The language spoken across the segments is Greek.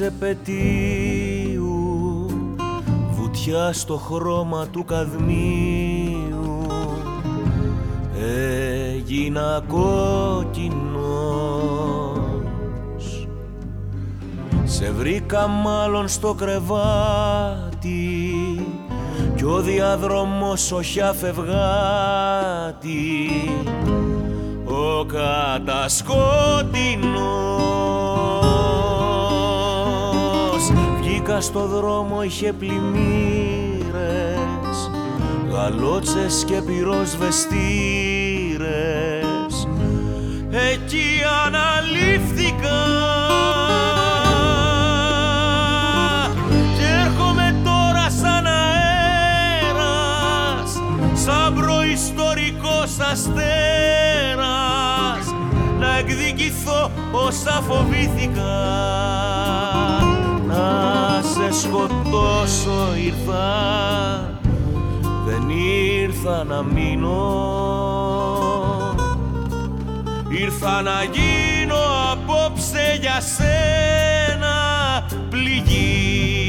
Επαιτίου βουτιά στο χρώμα του καδμίου. Έγινα κόκκινος. Σε βρήκα μάλλον στο κρεβάτι κι ο διάδρομος οχιά φευγάτη ο κατασκότεινος στο δρόμο είχε πλημμύρες Γαλότσες και πυροσβεστήρες Εκεί αναλήφθηκα Και έρχομαι τώρα σαν αέρας Σαν προϊστορικός αστέρας Να εκδικηθώ όσα φοβήθηκα. να σε σκοτώσω ήρθα. Δεν ήρθα να μείνω. Ήρθα να γίνω απόψε για σένα. Πληγή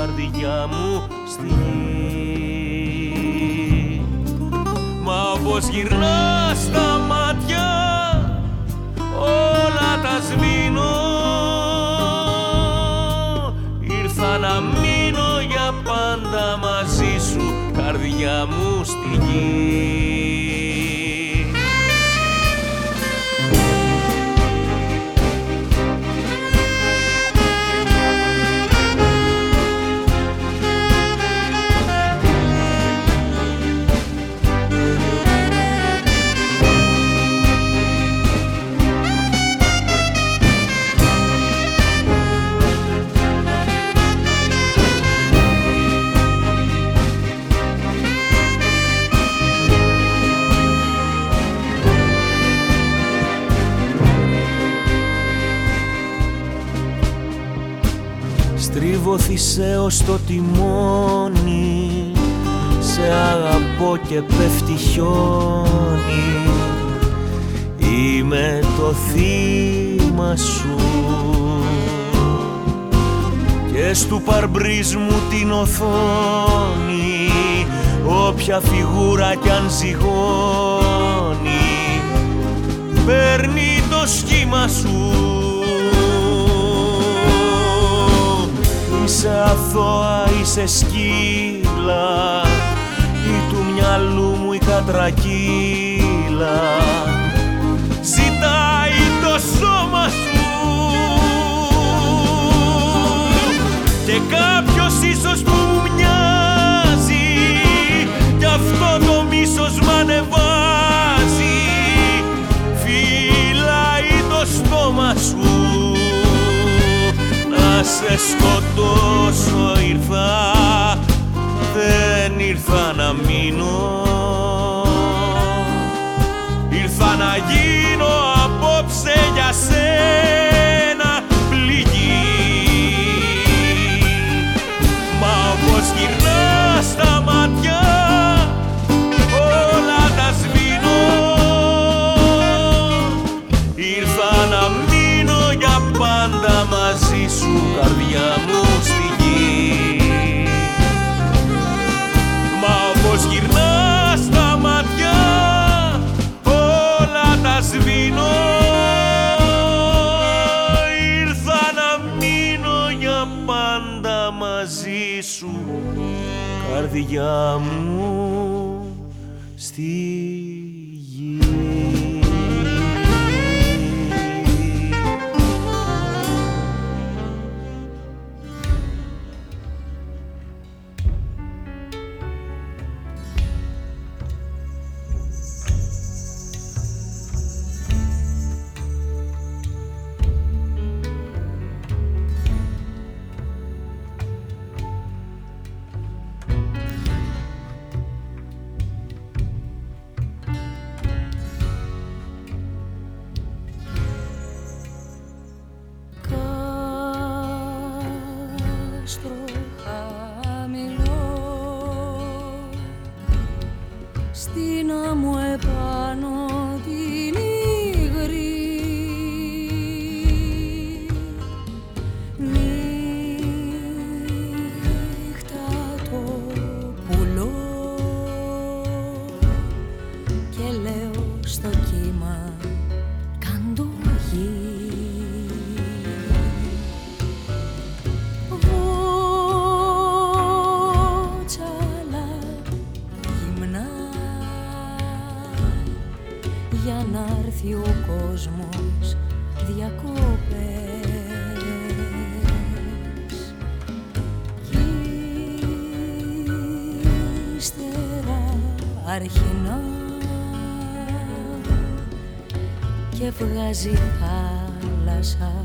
καρδιά μου στη γη. Μα όπως γυρνάς τα μάτια όλα τα σβήνω. Ήρθα να μείνω για πάντα μαζί σου καρδιά μου στη γη Θησέω στο τιμόνι. Σε αγαπώ και πέφτει χιόνι. Είμαι το θύμα σου. Και στου παρμπρίζ μου την οθόνη. Όποια φιγούρα κι αν ζυγώνει Παίρνει το σχήμα σου Είσαι αθώα, είσαι σκύλα ή του μυαλού μου η κατρακύλα. Ζητάει το σώμα σου. Και κάποιος ίσως που μου μοιάζει κι αυτό το μίσος μ' ανεβάζει. Φυλάει το στόμα σου σε σκοτώσω ήρθα δεν ήρθα να μείνω. Ήρθα να γίνω απόψε για σένα καρδιά μου βγάζει θάλασσα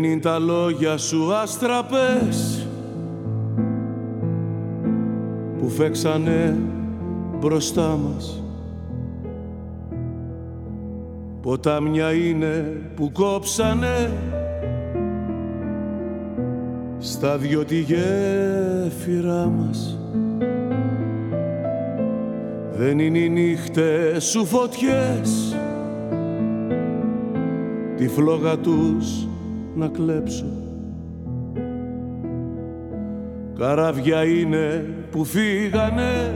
Δεν είναι τα λόγια σου αστραπές που φέξανε μπροστά μας. Ποτάμια είναι που κόψανε στα δυο τη γέφυρά μας. Δεν είναι οι νύχτες σου φωτιές τη φλόγα τους να κλέψω. Καράβια είναι που φύγανε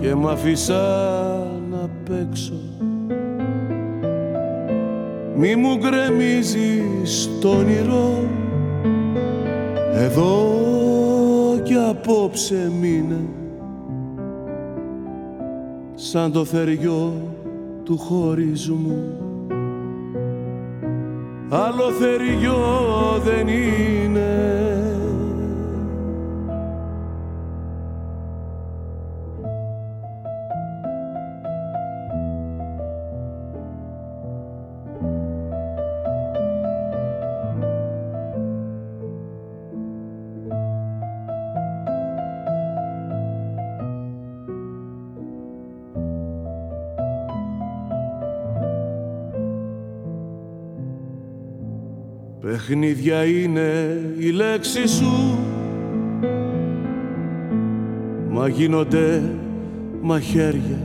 και μ' αφήσαν απ' έξω μη μου γκρεμίζεις το όνειρο εδώ κι απόψε μείνε. Σαν το θεριό του χωρισμού άλλο θεριό δεν είναι Παιχνίδια είναι η λέξη σου. Μα γίνονται μαχαίρια.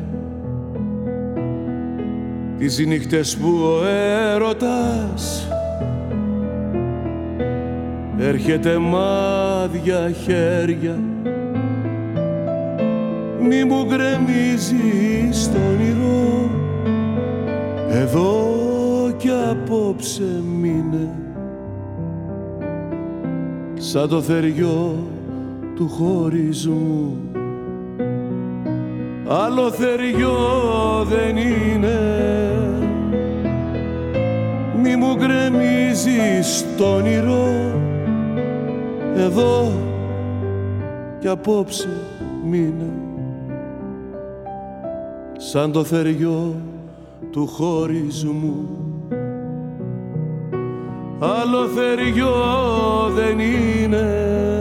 Τις νύχτες που ο έρωτας Έρχεται μάδια χέρια. Μη μου γκρεμίζεις το όνειρο Εδώ κι απόψε μείνε σαν το θεριό του χωρισμού. Άλλο θεριό δεν είναι. Μη μου γκρεμίζεις το όνειρο εδώ κι απόψε μείνε. Σαν το θεριό του χωρισμού άλλο θεριό δεν είναι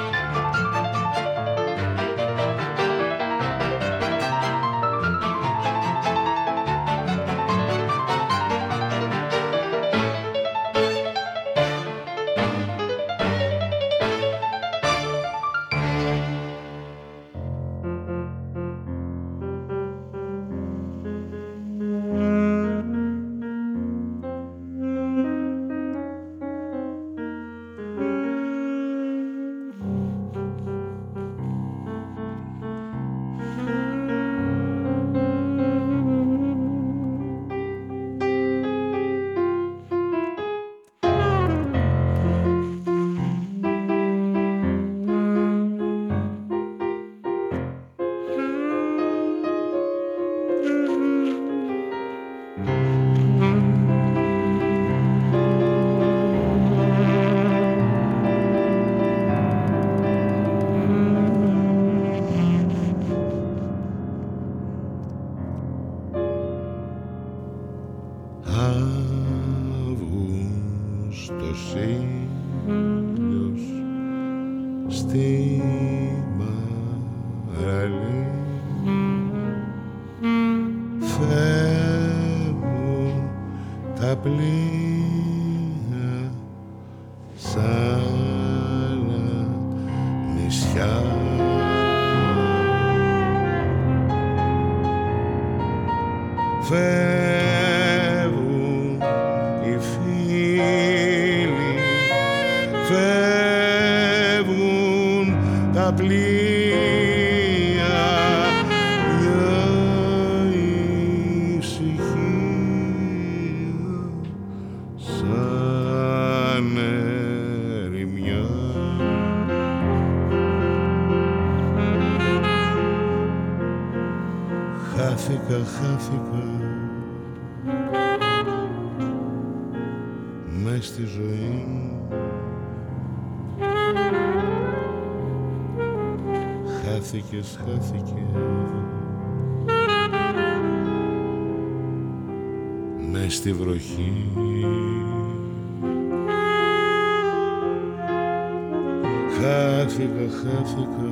Χάθηκα,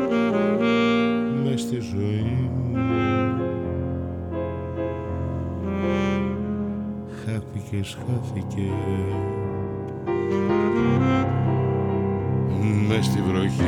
χάθηκα μες στη ζωή μου. Χάθηκες, χάθηκες. Μες στη βροχή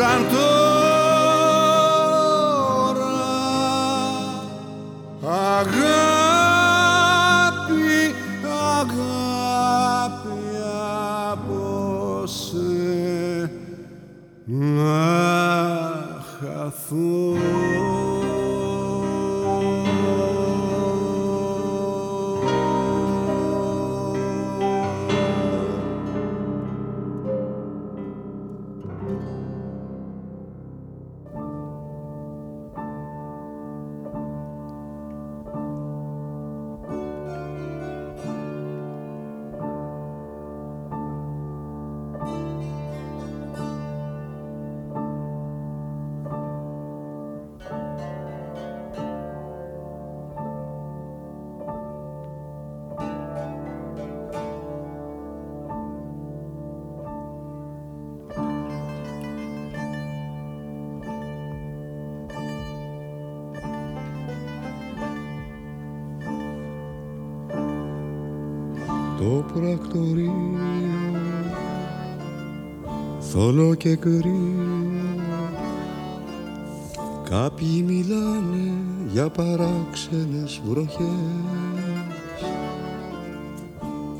σαν παράξενες βροχές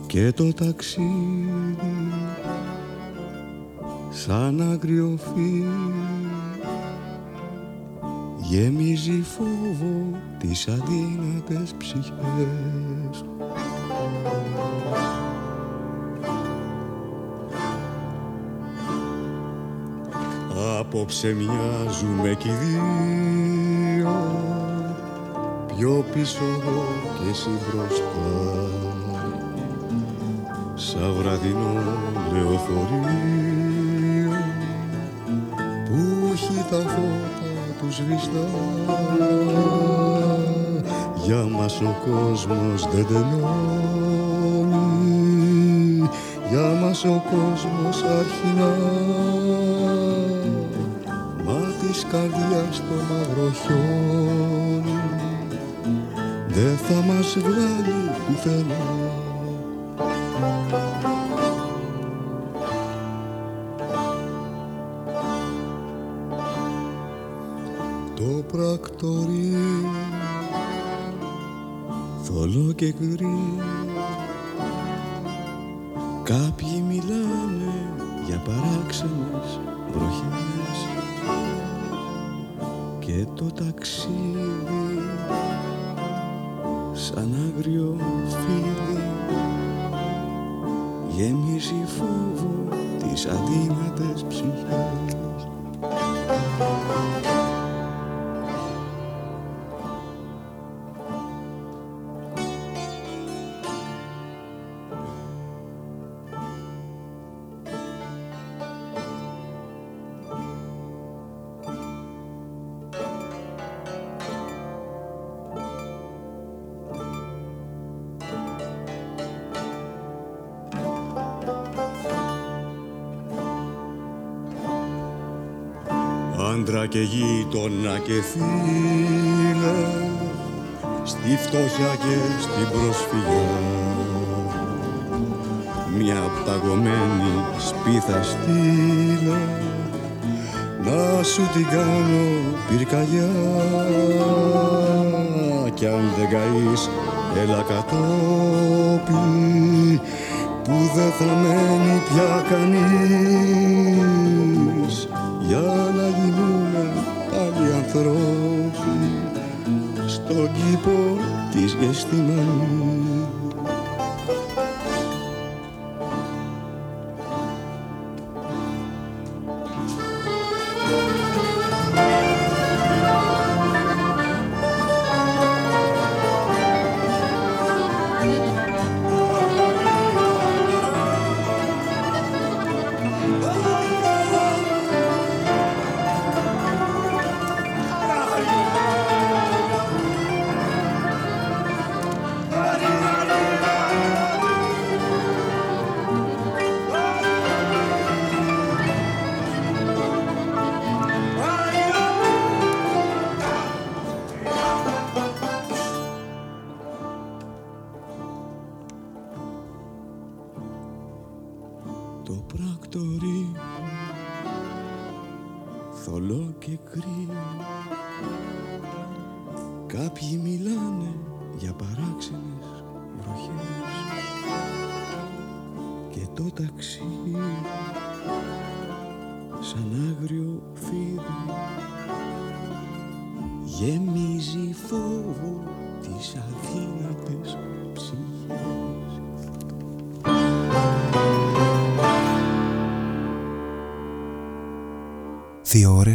και το ταξίδι σαν άγριο φύλλο γεμίζει φόβο τις αδύνατες ψυχές. Απόψε μοιάζουμε κι οι δύο Πιο πίσω εγώ και εσύ μπροστά. Σαν βραδινό λεωφορείο Που έχει τα φώτα του σβηστά. Για μας ο κόσμος δεν τελειώνει Για μας ο κόσμος αρχινά. Της καρδιάς το μαύρο χιόνι δεν θα μας βγάλει πουθενά. Μια παγωμένη σπίθα στείλε να σου την κάνω πυρκαγιά. Κι αν δεν καείς έλα κατόπι που δεν θα μένει πια κανείς. Για να γίνουμε πάλι ανθρώποι στον κήπο της Γεστημανής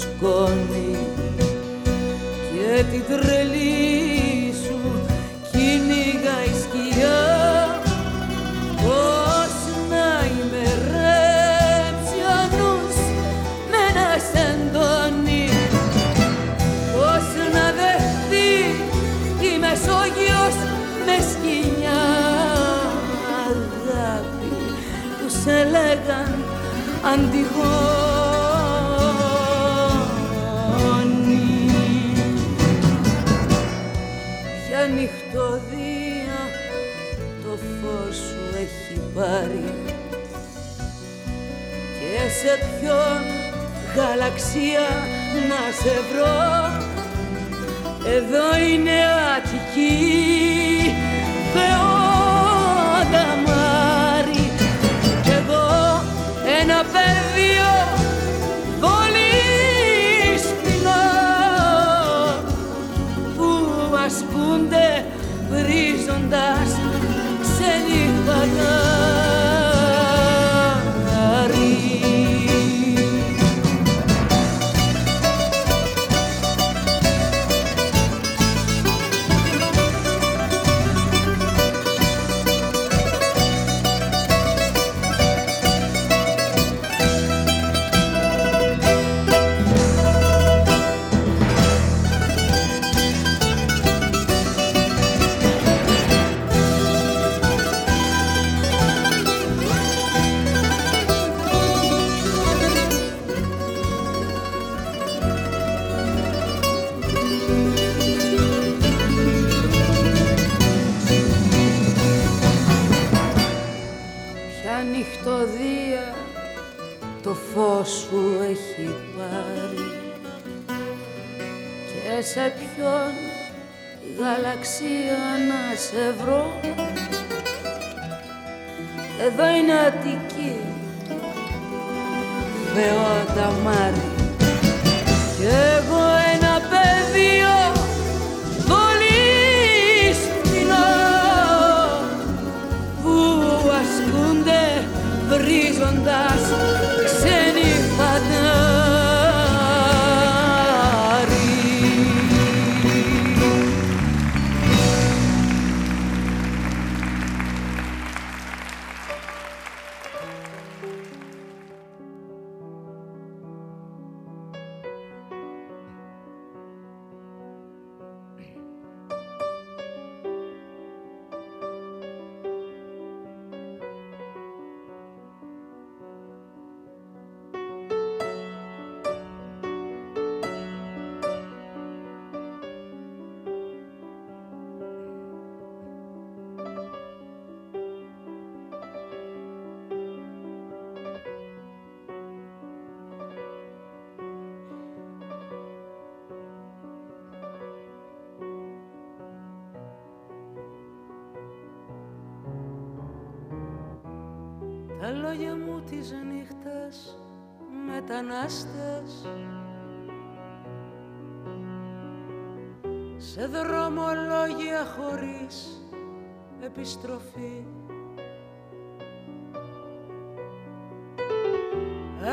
σκόνη και την τρελή σου κυνήγα η σκιά. Πως να ημερέψει ο με ένα σεντόνι. Πως να δεχτεί η Μεσόγειος με σκηνιά αγάπη που σε λέγαν αντιγόνη και σε ποιον γαλαξία να σε βρω. Εδώ είναι Αττική Θεότα Μάρη. Κι εδώ ένα πεδίο πολύ σπινό που μας σε βρίζοντας ξενύχτατα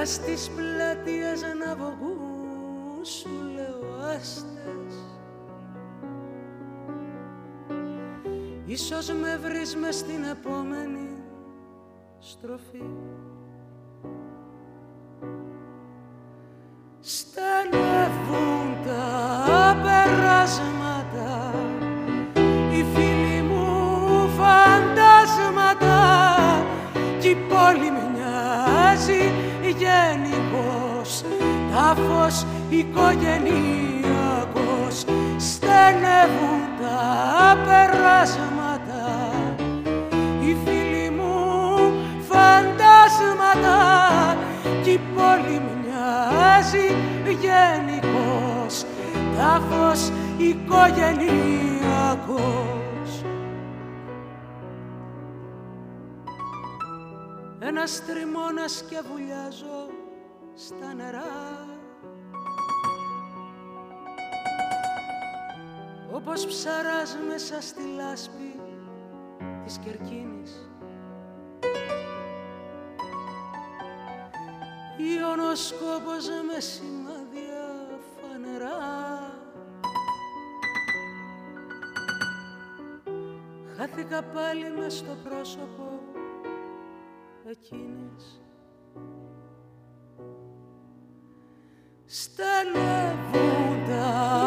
Ας τις πλατείες να βγουν σου λέω άστες. Ίσως με βρεις μες στην επόμενη στροφή. Στενεύουν τα περάσματα τάφος οικογενειακός. Στενεύουν τα περάσματα. Οι φίλοι μου φαντάσματα. Κι η πόλη μοιάζει γενικός τάφος οικογενειακός. Ένας τριμώνας και βουλιάζω στα νερά όπως ψαράς μέσα στη λάσπη της Κερκίνης. Ιωνοσκόπος με σημάδια φανερά. Χάθηκα πάλι μες στο πρόσωπο εκείνης. Στενεύουν τα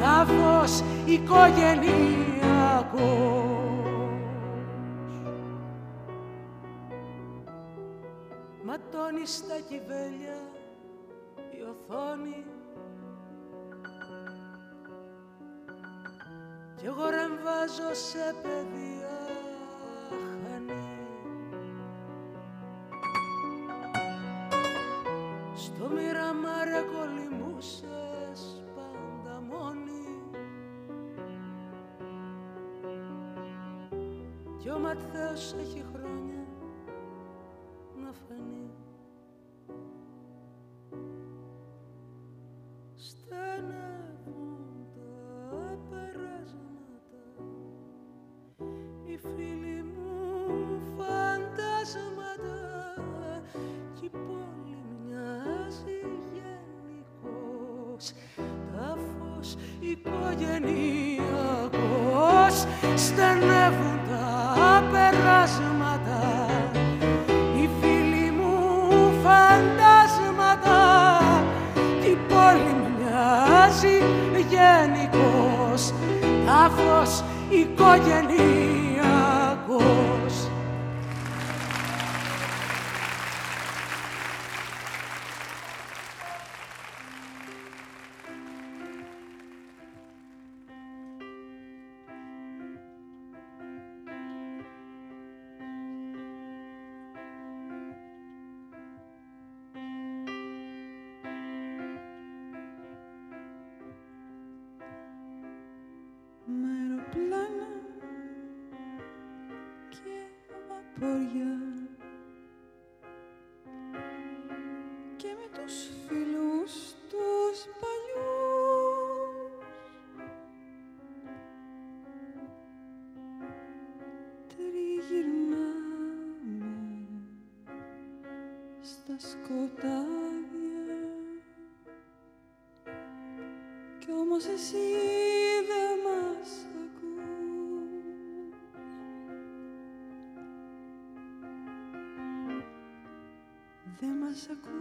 τάφος οικογενειακός ματώνει στα κυβέλια η οθόνη. Κι εγώ ρεμβάζω σε παιδεία χανή. Στο μοιραμάρε κολυμπούσες κι ο Ματθαίος έχει χρόνια oh yeah με τους φίλους τους παλιούς. Τριγυρνάμε στα σκοτάδια. Κι όμως εσύ δεν μας Δεν μας ακούς.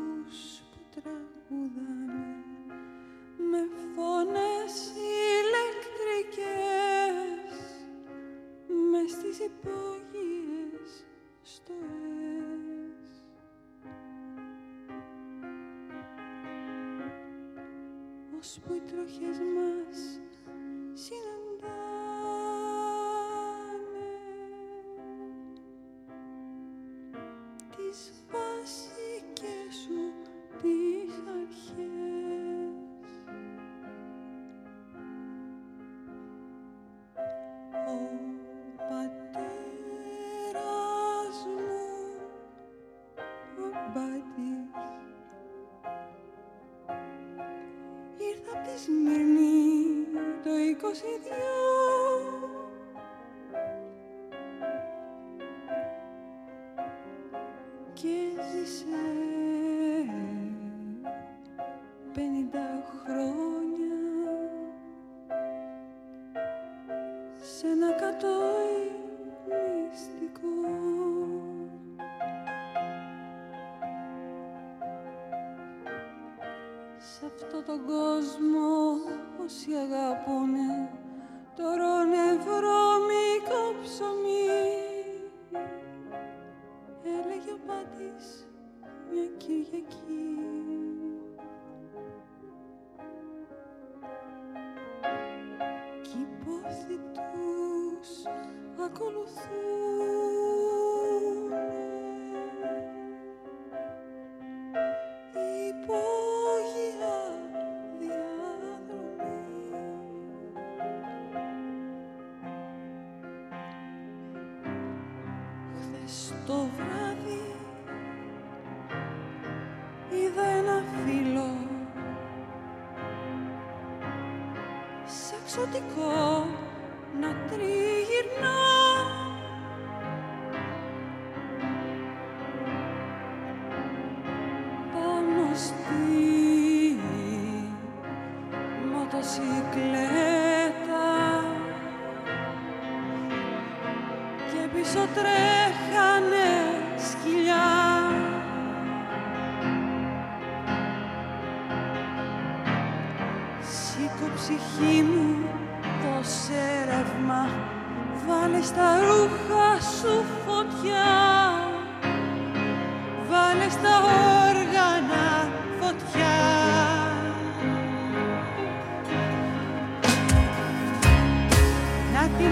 και ζήσαμε.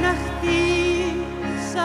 να χτίσαμε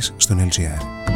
στον LGR.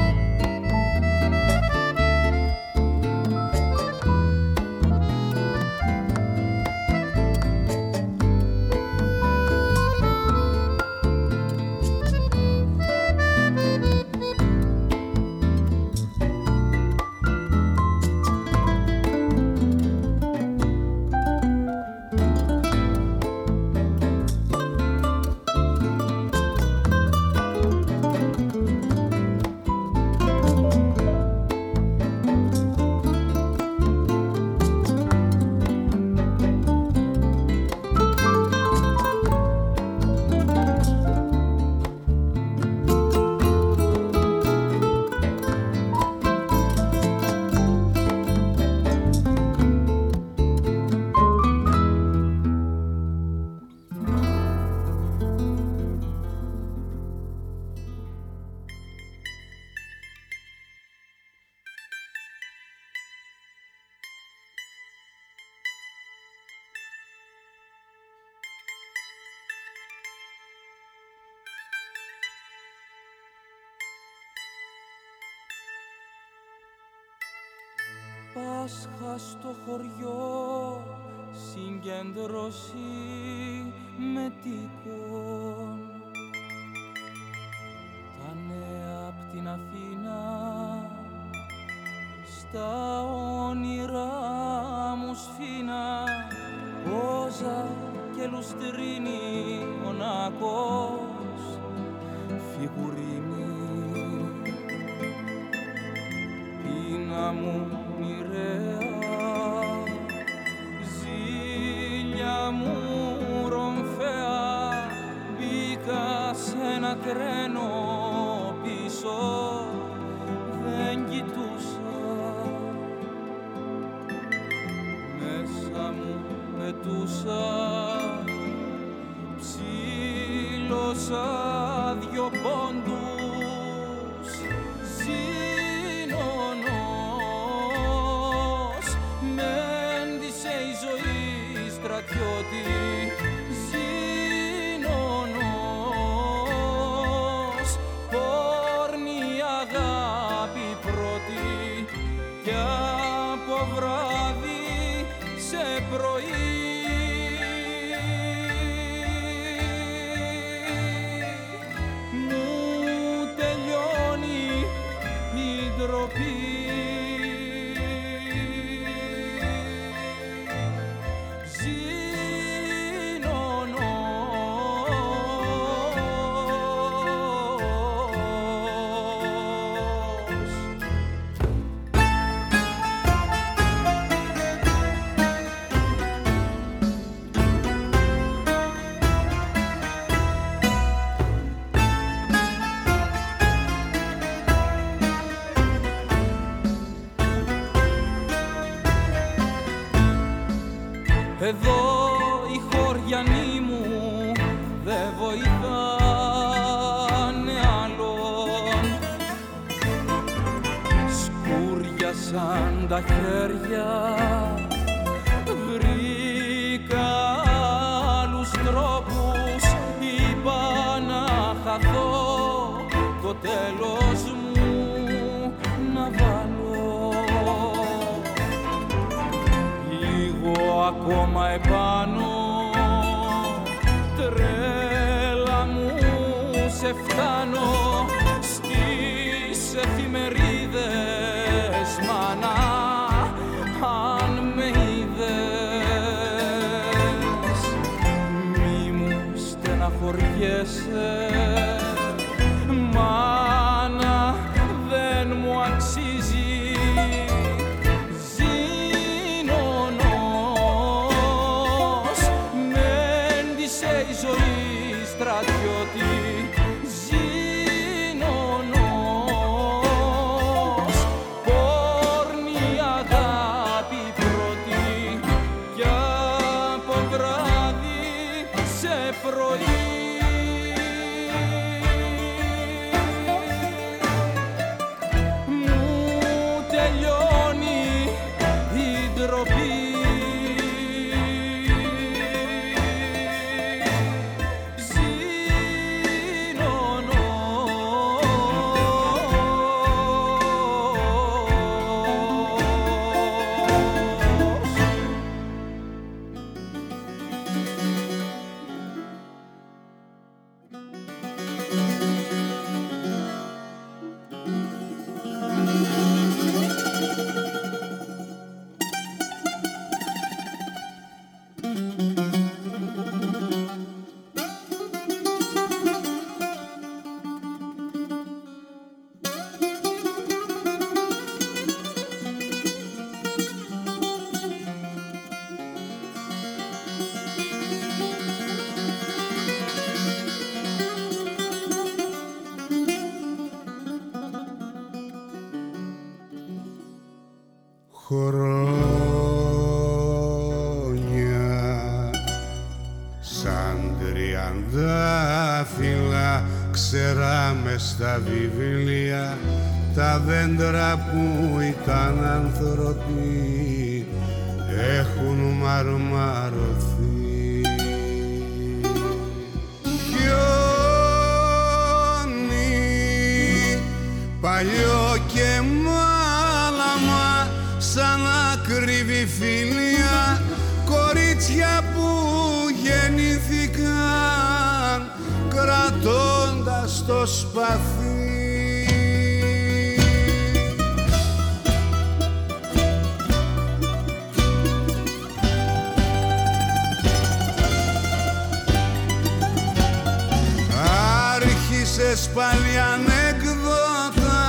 Άρχισες πάλι ανεκδότα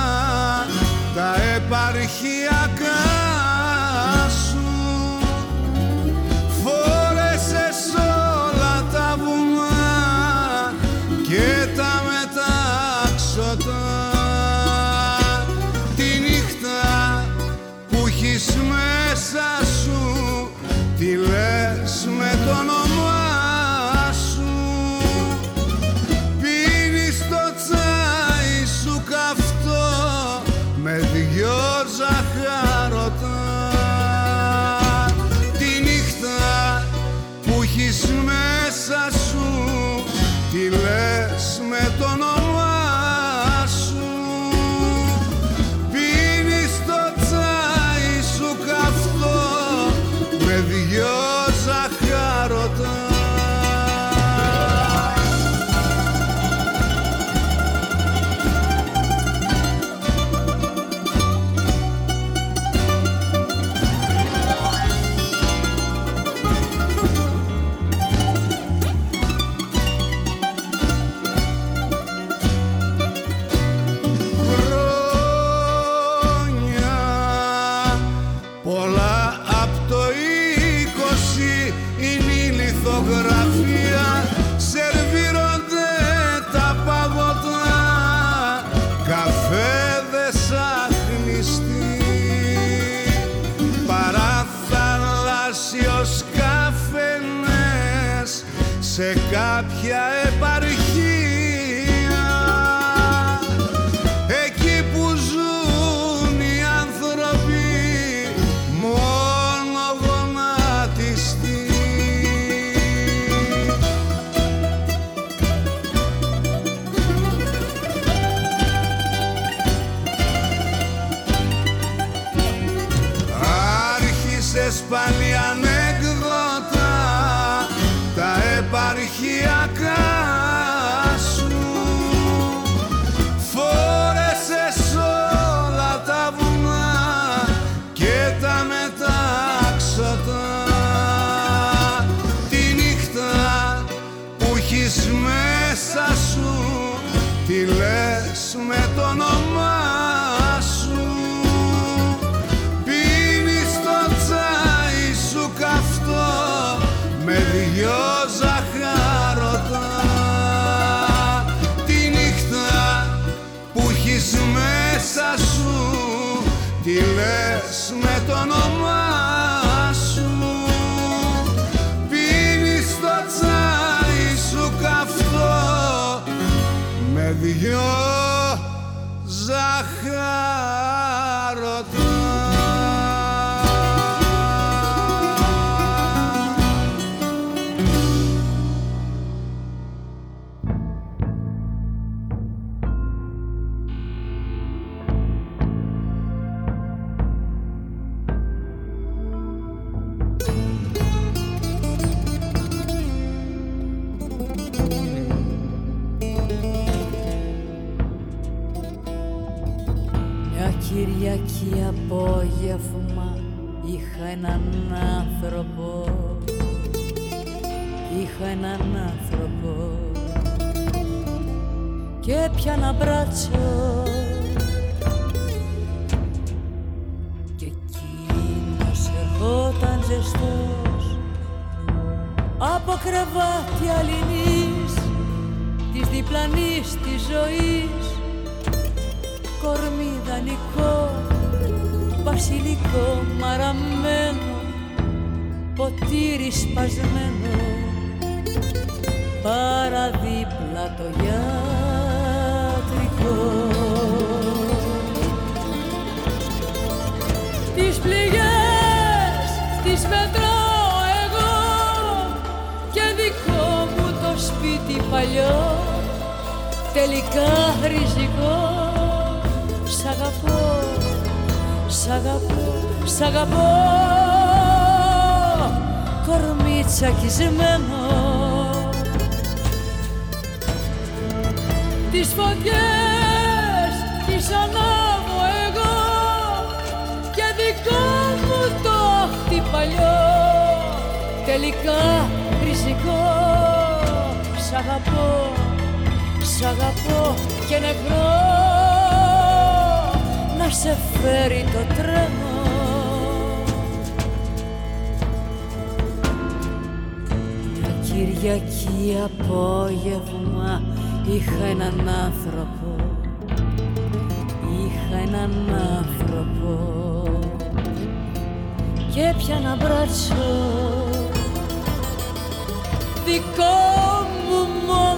τα επαρχιακά Είχα έναν άνθρωπο και έπιανα μπράτσο και εκείνος ερχόταν ζεστός από κρεβάτι αλληνής της διπλανής της ζωής. Κορμί δανεικό, βασιλικό μαραμένο, ποτήρι σπασμένο, παραδίπλα το γιατρικό. Τις πληγές τις μετράω εγώ και δικό μου το σπίτι παλιό τελικά ριζικό Σ' αγαπώ, σ' αγαπώ, σ' αγαπώ κορμί τσακισμένο Τις φωτιές τις ανάβω εγώ και δικό μου το αχτι παλιό. Τελικά ριζικό Σ' αγαπώ, σ' αγαπώ και νεκρό. Να σε φέρει το τρένο. Μια Κυριακή απόγευμα είχα έναν άνθρωπο. Είχα έναν άνθρωπο. Και έπιανα μπράτσο δικό μου μόνο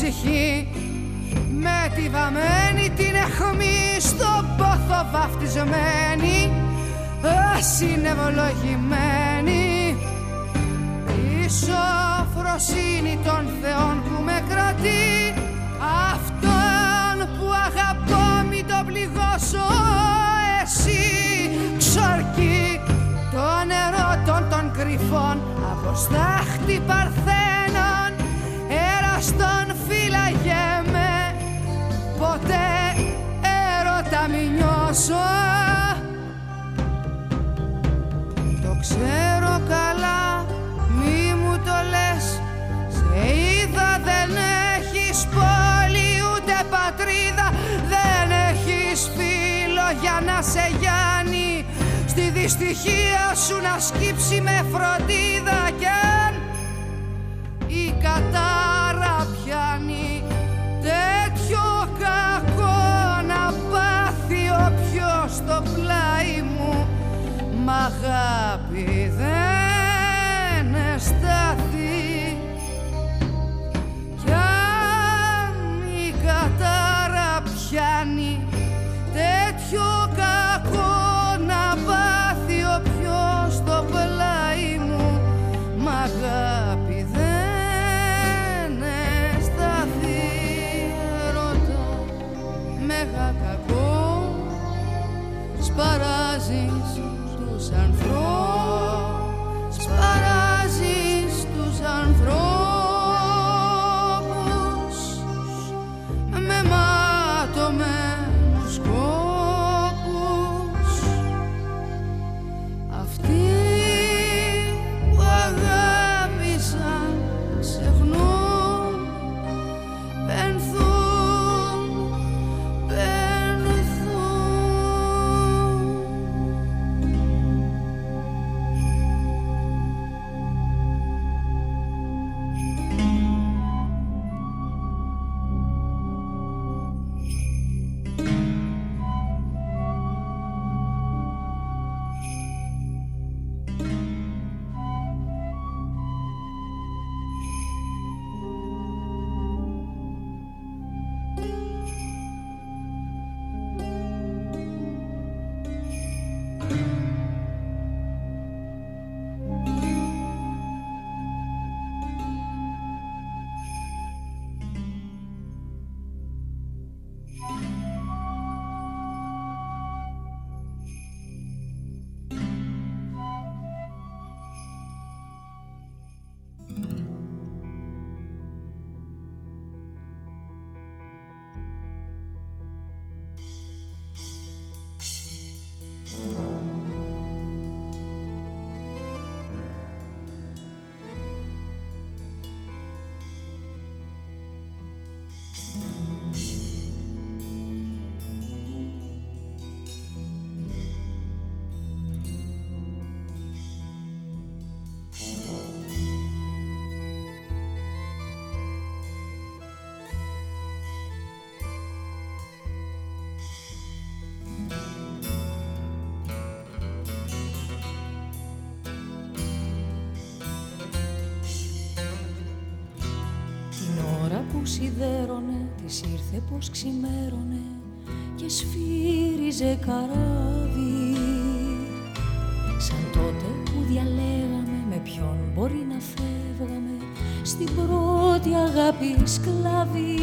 ψυχή. Με τη βαμμένη την έχω στο πόθο βαφτιζεμένη. Ε, ασυνευλογημένη η σοφροσύνη των θεών που με κρατεί. Αυτόν που αγαπώ μην το πληγώσω. Εσύ ξορκή το νερό των κρυφών. Αποστάχτη παρθέ Το ξέρω καλά μη μου το λες. Σε είδα δεν έχεις πόλη ούτε πατρίδα. Δεν έχεις φίλο για να σε γιάνει. Στη δυστυχία σου να σκύψει με φροντίδα Κι αν η κατάρα πιάνει. μ' αγάπη δεν αισθάθη κι αν η κατάρα τέτοιο κακό να πάθει όποιος στο πλάι μου. Μ' αγάπη δεν αισθάθη ρωτά μεγα κακό σπαράζει σιδέρωνε Της ήρθε πως ξημέρωνε Και σφύριζε καράβι. Σαν τότε που διαλέγαμε Με ποιον μπορεί να φεύγαμε Στην πρώτη αγάπη σκλάβη.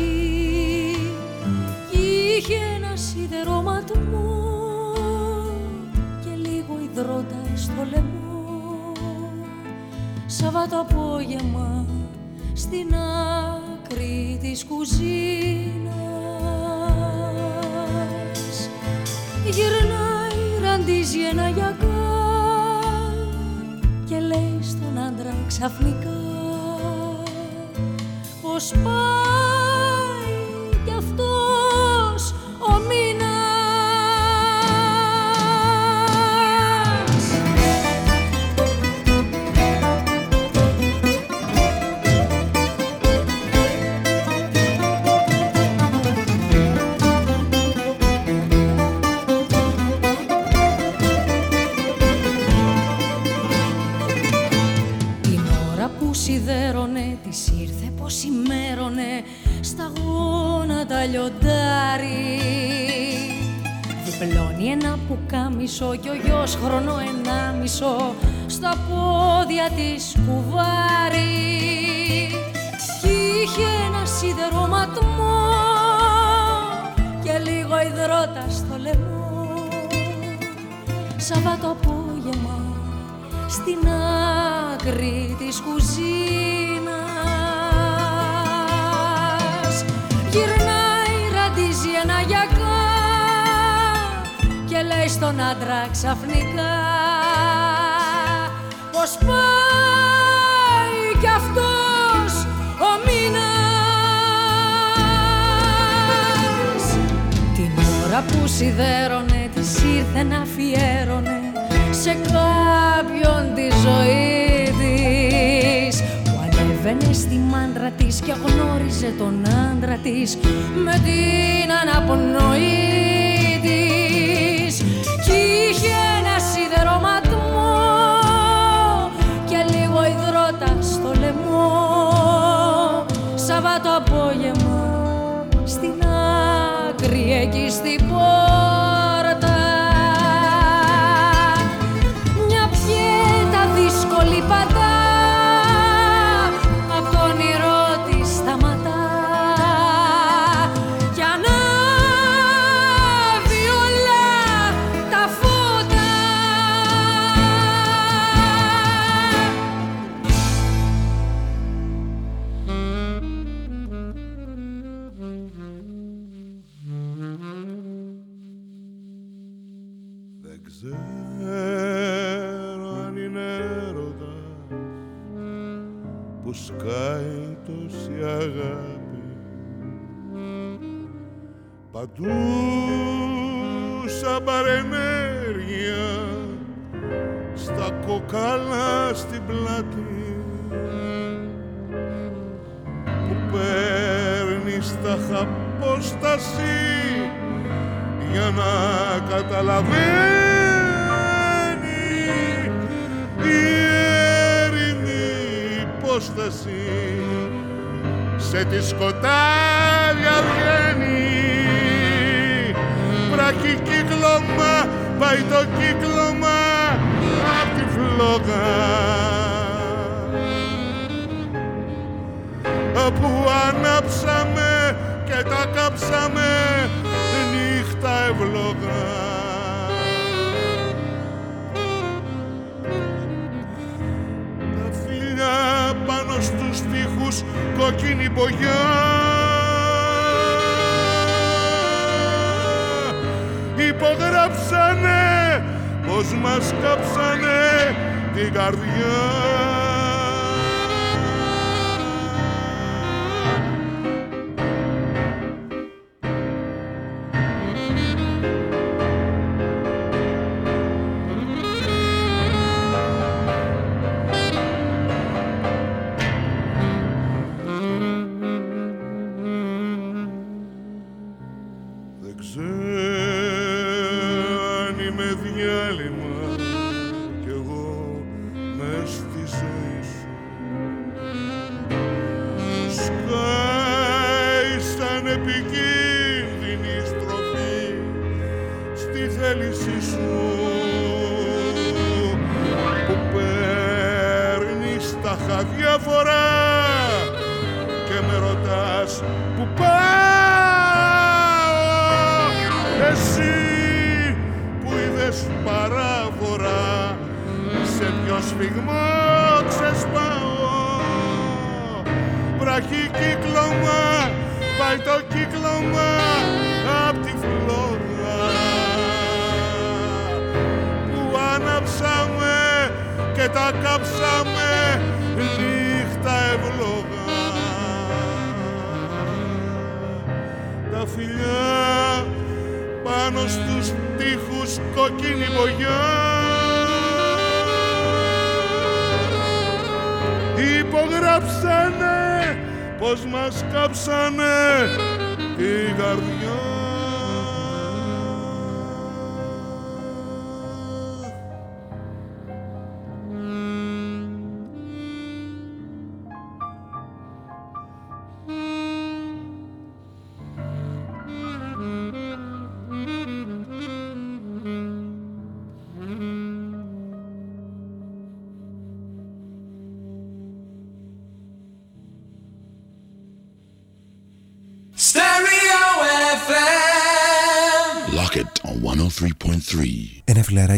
Είχε ένα σιδερώματμό Και λίγο υδρότα στο λαιμό. Σαββάτο απόγευμα στην άκρη της κουζίνας. Γυρνάει, ραντίζει ένα γιακά και λέει στον άντρα ξαφνικά πως πάει λιοντάρι Διπλώνει ένα πουκάμισο κι ο γιος χρόνο ενάμισο στα πόδια της κουβάρι. Κι είχε ένα σιδερωματμό και λίγο υδρότα στο λαιμό. Σαββάτο απόγευμα στην άκρη της κουζίνας Γυρνάει, ραντίζει ένα γιακά και λέει στον άντρα ξαφνικά πως πάει κι αυτός ο μήνας. Την ώρα που σιδέρωνε της ήρθε να αφιέρωνε σε κάποιον τη ζωή. της που ανέβαινε στη μάντρα της και γνώριζε τον άντρα της με την αναπνοή της. Κι είχε ένα σιδερωματμό και λίγο υδρότα στο λαιμό. Σαββάτο απόγευμα στην άκρη εκεί στην πόρτα χαπόσταση για να καταλαβαίνει η έρημη υπόσταση σε τη σκοτάδια βγαίνει βράχει κύκλωμα πάει το κύκλωμα απ' τη φλόγα. Που ανάψαμε και τα κάψαμε νύχτα ευλογά. Τα φιλιά πάνω στους τοίχους κόκκινη μπογιά υπογράψανε πως μας κάψανε την καρδιά.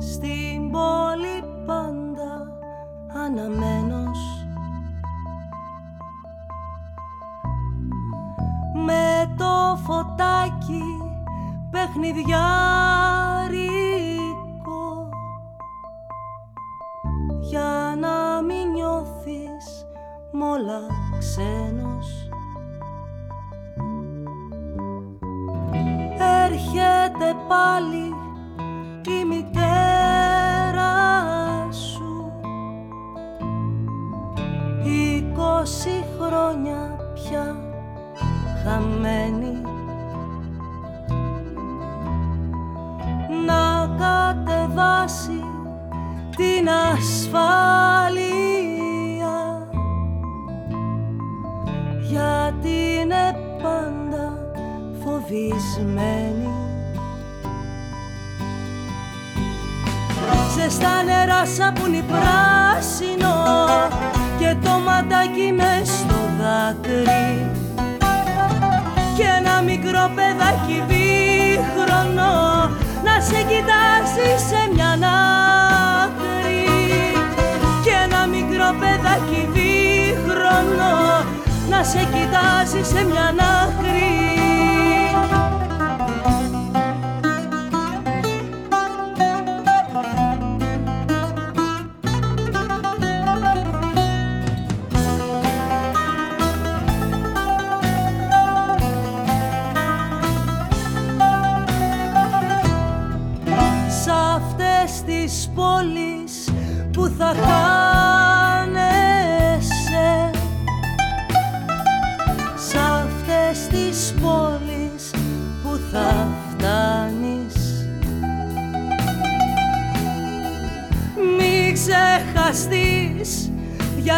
Στην πόλη πάντα αναμένος. Με το φωτάκι παιχνιδιάρικο για να μην νιώθεις μόλα ξένος. Έρχεται πάλι την ασφάλεια. Γιατί είναι πάντα φοβισμένη. Ζεστά νερά σαπούνι πράσινο και το ματάκι μες στο δάκρυ. Και ένα μικρό παιδάκι δίχρονο να σε κοιτάζει σε σε κοιτάζει σε μια άκρη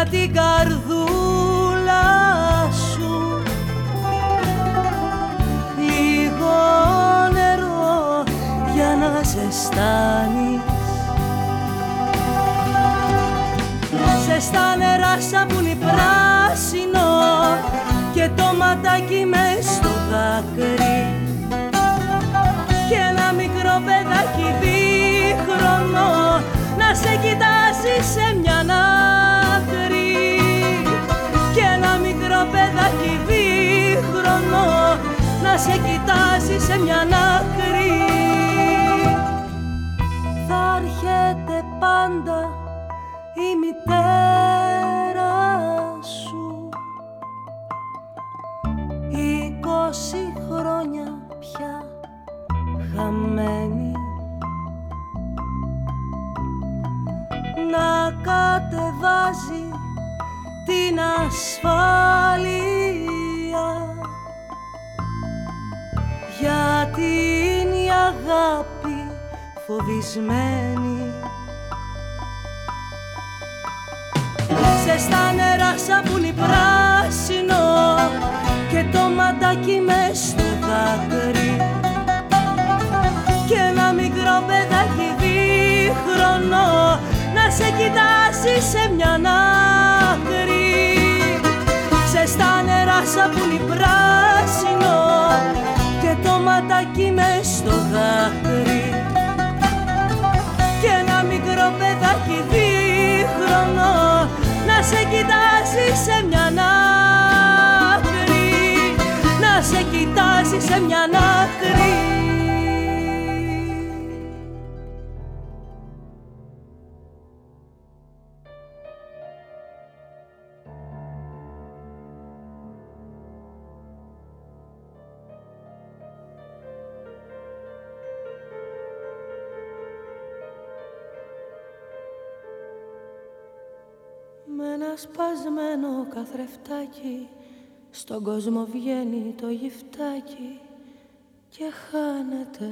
για την καρδούλα σου. Λίγο νερό για να ζεστάνεις. Ζεστά νερά σαπούνι πράσινο και το ματάκι μες στο δάκρυ. Και ένα μικρό παιδάκι δίχρονο να σε κοιτάζει σε να σε κοιτάζει σε μια άκρη. Θα έρχεται πάντα η μητέρα σου. Είκοσι χρόνια πια χαμένη. Να κατεβάζει την ασφάλεια. Αγάπη φοβισμένη. Σε στα νερά σαπούνι πράσινο και το ματάκι μες στο δάκρυ. Και ένα μικρό παιδάκι δίχρονο να σε κοιτάσει σε μια άκρη σε στα νερά σαπούνι πράσινο και το ματάκι μες στο δάκρυ και ένα μικρό παιδάκι δίχρονο να σε κοιτάσει σε μια άκρη. Να σε κοιτάσει σε μια άκρη σπασμένο καθρεφτάκι. Στον κόσμο βγαίνει το γυφτάκι και χάνεται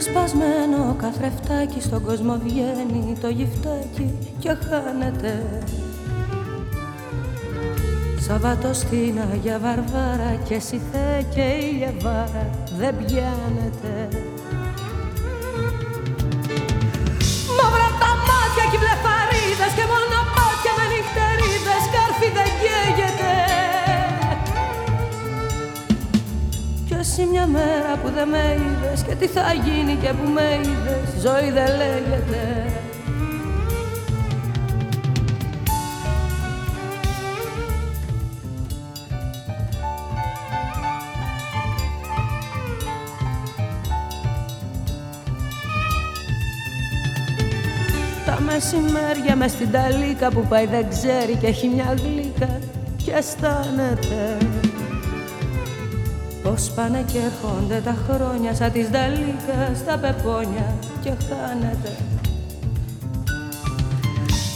σπασμένο καθρεφτάκι στον κόσμο βγαίνει το γυφτάκι και χάνεται. Σαββάτος στην Αγία Βαρβάρα και Σιθέ και η Λεβάρα δεν πιάνεται εσύ μια μέρα που δεν με είδες και τι θα γίνει και που με είδες. Ζωή δεν λέγεται. Τα μεσημέρια μες στην ταλίκα που πάει δεν ξέρει και έχει μια γλύκα και αισθάνεται Πώς πάνε και έρχονται τα χρόνια σαν της Δαλίκα στα πεπόνια και χάνεται.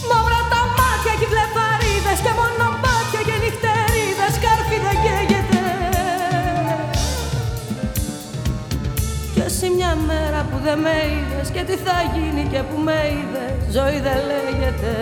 Μαύρα τα μάτια και βλεφαρίδες και μονοπάτια και νυχτερίδες κάρφι δεν καίγεται. Κι εσύ μια μέρα που δεν με είδες και τι θα γίνει και που με είδες ζωή δεν λέγεται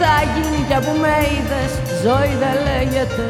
θα γίνει για που με είδες ζωή δεν λέγεται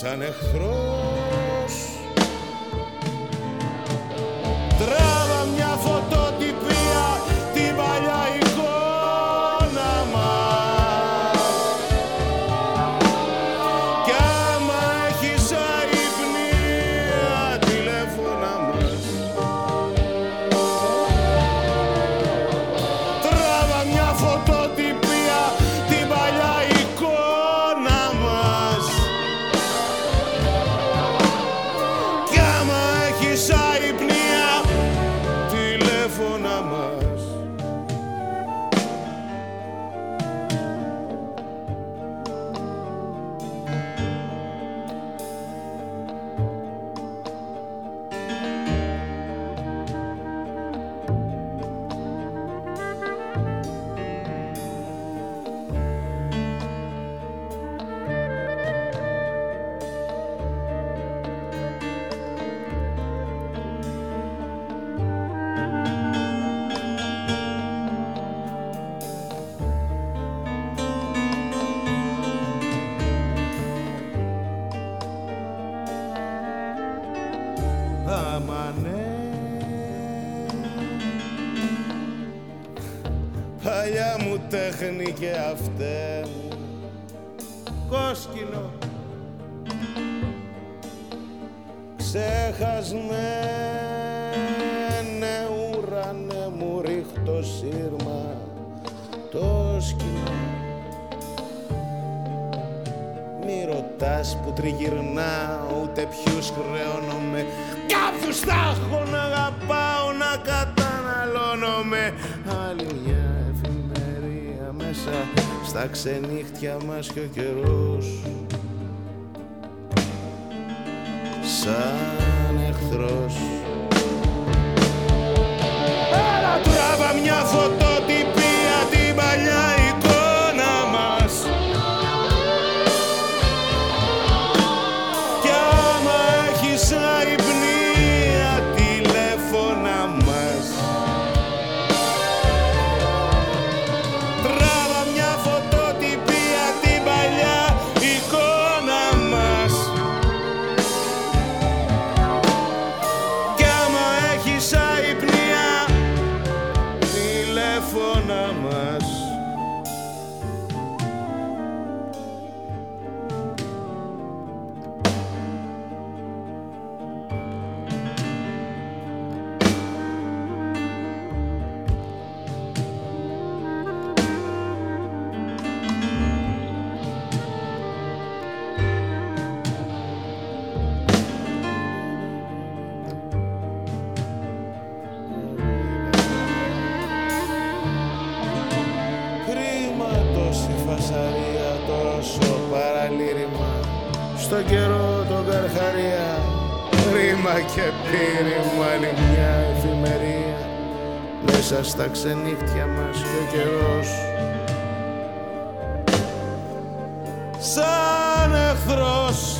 σαν εχθρός Αμανέ. Παλιά μου τέχνη και αυτέ. Μου Κόσκινο. Ξέχασμένε ουρανέ μου ρίχτω σύρμα. Το σκηνό. Μη ρωτάς που τριγυρνάω ούτε ποιους χρεώνομαι Κάποιους θα έχω να αγαπάω να καταναλώνομαι Άλλη μια εφημερία μέσα στα ξενύχτια μας και ο καιρός. Σαν εχθρός. Έλα τράβα μια φωτοτυπία άλλη μια εφημερία Μέσα στα ξενύχτια μας και ο καιρός. Σαν εχθρός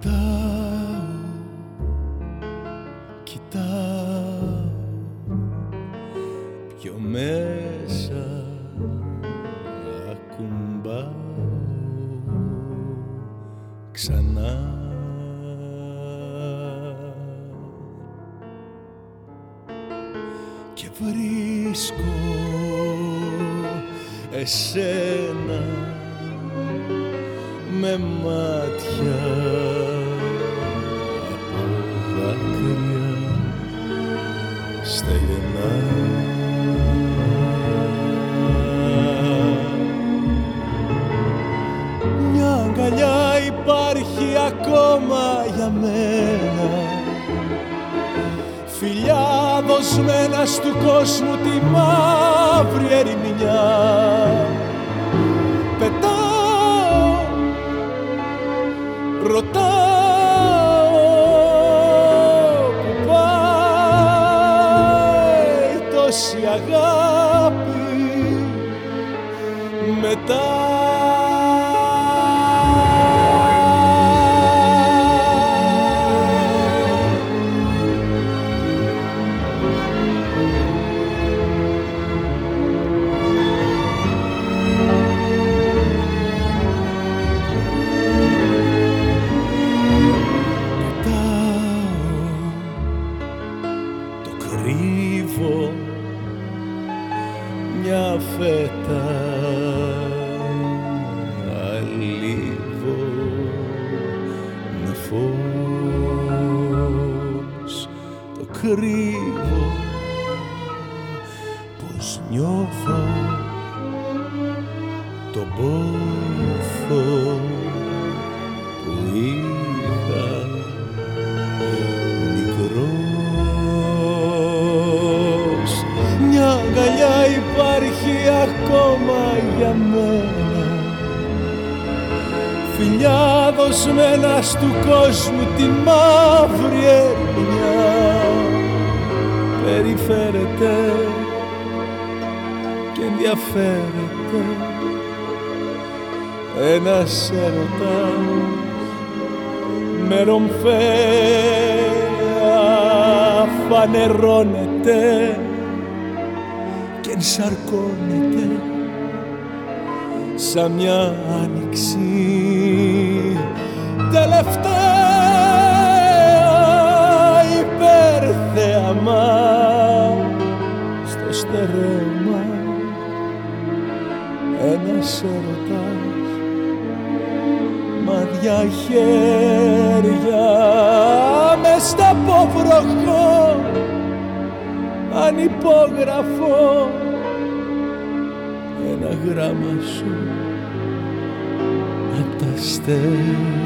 Κοιτάω, κοιτάω πιο μέσα ακουμπάω ξανά. Και βρίσκω εσένα με μάτια στεγνά Μια αγκαλιά υπάρχει ακόμα για μένα. Φιλιά μένα του κόσμου τη μαύρη ερημιά Πετάω, ρωτάω σαν μια άνοιξη there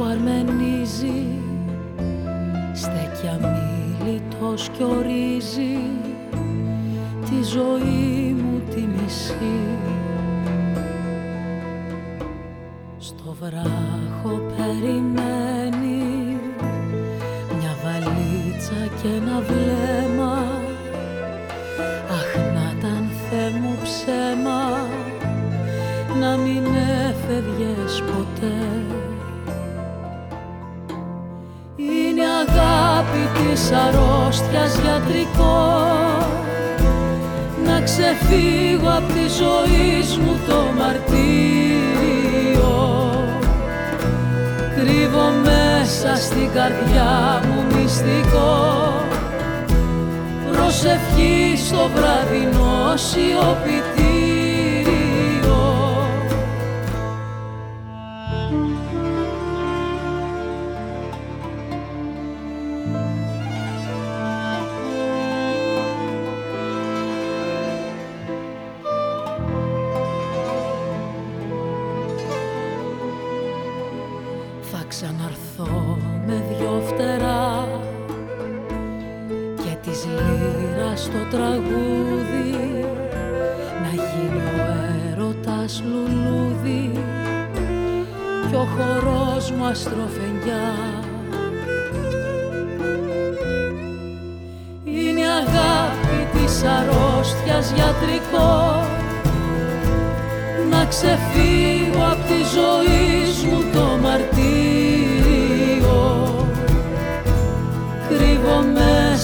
που αρμενίζει στέκει αμήλυτος κι ορίζει τη ζωή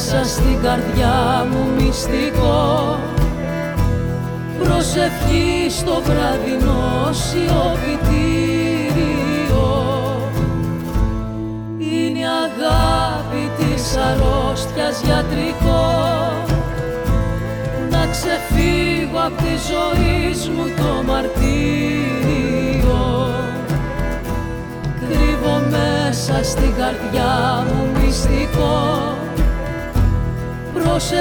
μέσα στην καρδιά μου μυστικό. Προσευχή στο βραδινό σιωπητήριο. Είναι αγάπη της αρρώστιας γιατρικό. Να ξεφύγω από τη ζωή μου το μαρτύριο. Κρύβω μέσα στην καρδιά μου μυστικό ποιος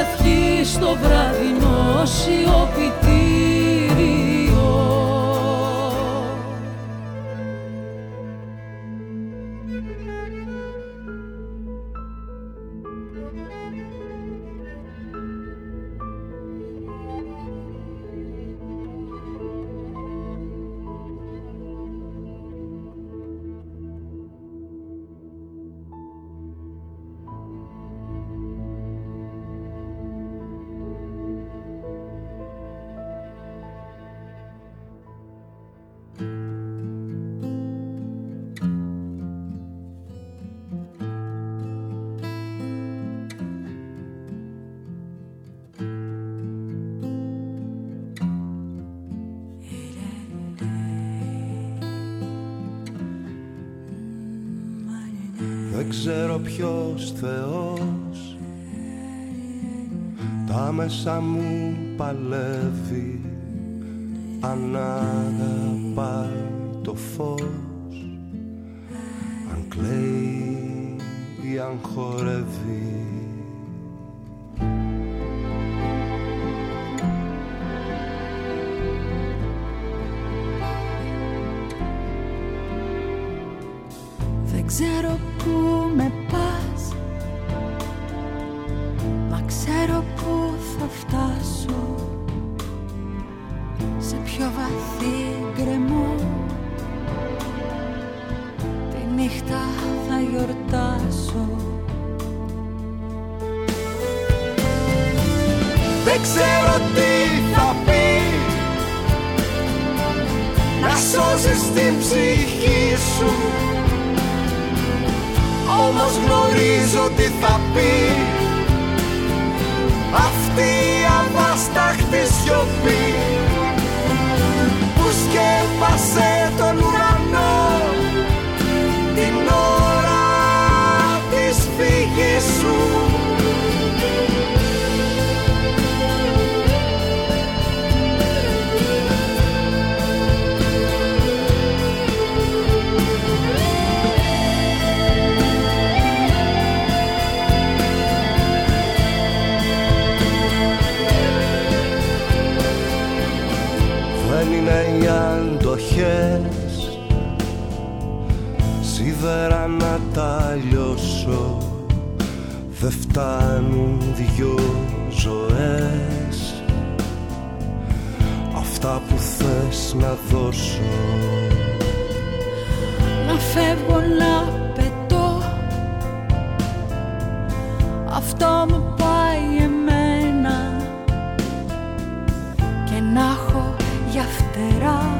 Και να έχω για φτερά.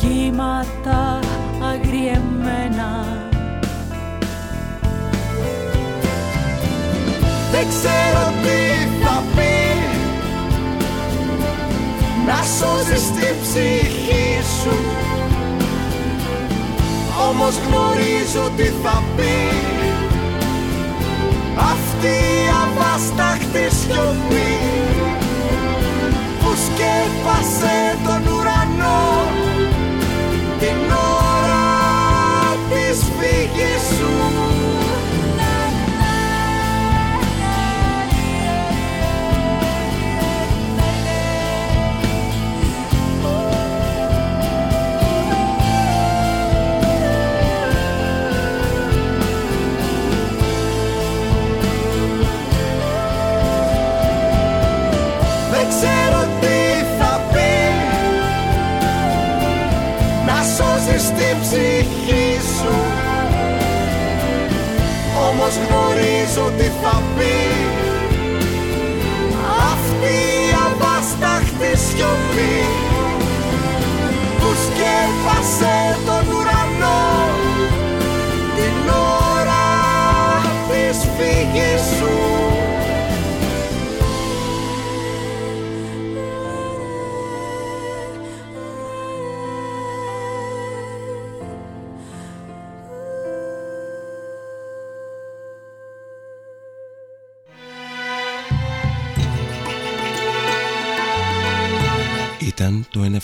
Κύματα αγριεμένα. Δεν ξέρω τι θα πει. Να σώσεις την ψυχή σου. Όμως γνωρίζω τι θα πει. Αυτή η αβάσταχτη σιωπή Που σκέπασε τον ουρανό. Την ώρα της φύγης Να σώσεις την ψυχή σου. Όμως γνωρίζω τι θα πει. Αυτή η αβάσταχτη σιωπή Που σκέφασε τον ουρανό Την ώρα της φύγης σου